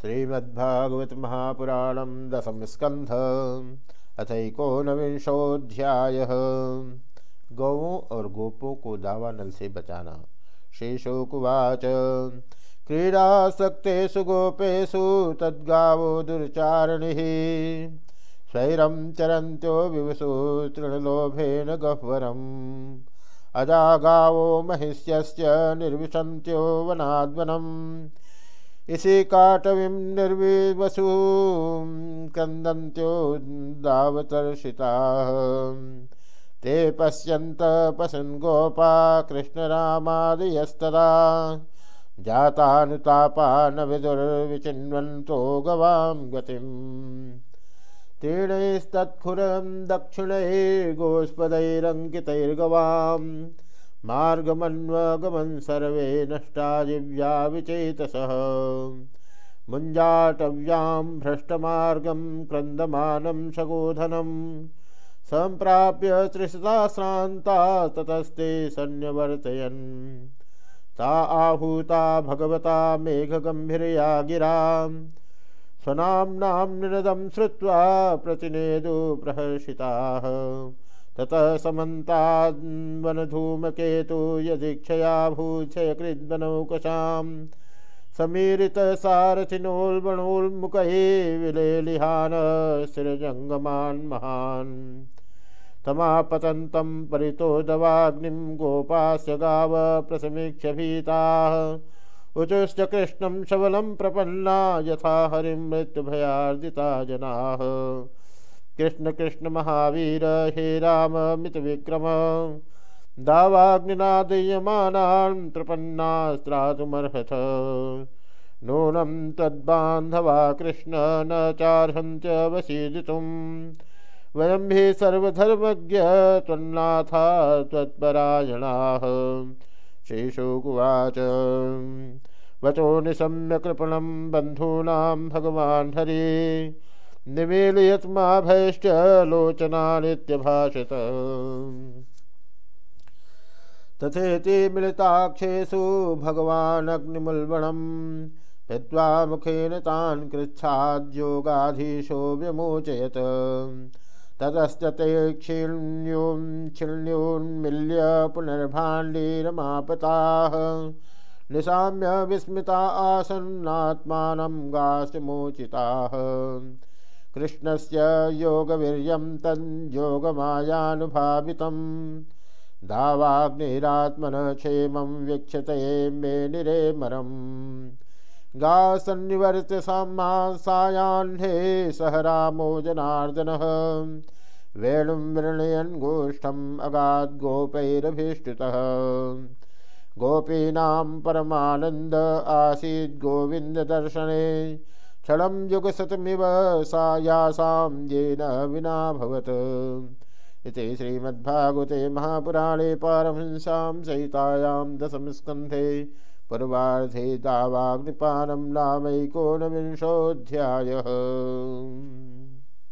श्रीमद्भागवत महापुराणम दशम स्कंध अथकोनविंशोध्याय गौों और गोपों को दावानल से बचाना। शेषोकुवाच, क्रीडासक्तेषु गोपेशु तद्गावो दुर्चारिणी। स्वैरं चरन्त्यो विवसु तृणलोभेन गह्वरम्। अजा गावो महिष्यस्य निर्विशन्त्यो वनाद्वनम्। इसी काटवीं निर्विवसु क्रंदन्त्यो दावतर्षिताः। ते पश्यन्त पशन् गोपा कृष्णरामादयस्तदा। जातानुतापा न विदुर्विचिन्वन्तो गवां गतिम्। तीर्णैस्तत्खुरं दक्षिणैर्गोस्पदैरङ्कितैर्गवाम् मार्गमन्वगमन सर्वे नष्टा दिव्या विचेतसः। मुञ्जाटव्यां भ्रष्टमार्गं क्रन्दमानं सगोधनं। सम्प्राप्य त्रिशताश्रान्ता ततस्ते सन्न्यवर्तयन् ता आहूता भगवता मेघगम्भीरया गिरां। स्वनाम्नां निनदं श्रुत्वा प्रतिनेदु प्रहर्षिताः। ततः समन्तान्वनधूमकेतु यदीक्षया भूक्षयकृद्वनौकशां समीरितसारथिनोल्बणोल्मुखये विलेलिहान शिरजङ्गमान् महान्। तमापतन्तं परितो दवाग्निं गोपास्य गाव प्रसमीक्ष्य भीताः। उचुश्च कृष्णं शबलं प्रपन्ना यथा हरिं मृत्युभयार्दिता जनाः। कृष्ण कृष्ण महावीर, हे राम, मित विक्रम। दावाग्निनादीयमानान् प्रपन्नास्त्रातुमर्हथ नूनं तद्बान्धवा कृष्ण, न चार्हन्त्यवसीदितुं वयं हि सर्वधर्मज्ञ, त्वन्नाथा श्रीशुकुवाच। वचो निशम्य कृपणं बन्धूनां भगवान् हरि। निमीलयत्माभयश्च लोचनानित्यभाषत तथेति मिलिताक्षेषु भगवानग्निमुल्बणं हित्वा मुखेन तान् कृच्छाद्योगाधीशो व्यमोचयत् ततश्च ते क्षीण्यों क्षिण्योन्मिल्य पुनर्भाण्डीरमापताः निशाम्य विस्मिता आसन्नात्मानं गाश्चमोचिताः कृष्णस्य योगवीर्यं तद्योगमायानुभावितं दावाग्निरात्मनः क्षेमं वीक्षते मे निरेमरम् गासन्निवर्त्य सायाह्ने सह रामो जनार्दनः। वेणुं वृणयन् गोष्ठम् अगाद्गोपैरभीष्टुतः गोपीनां परमानन्द आसीद् क्षणं युगशतमिव सा यासां येन विनाभवत् इति श्रीमद्भागवते महापुराणे पारमहंसां सहितायां दशमस्कन्धे पूर्वार्धे दावाग्निपानं नामैकोनविंशोऽध्यायः।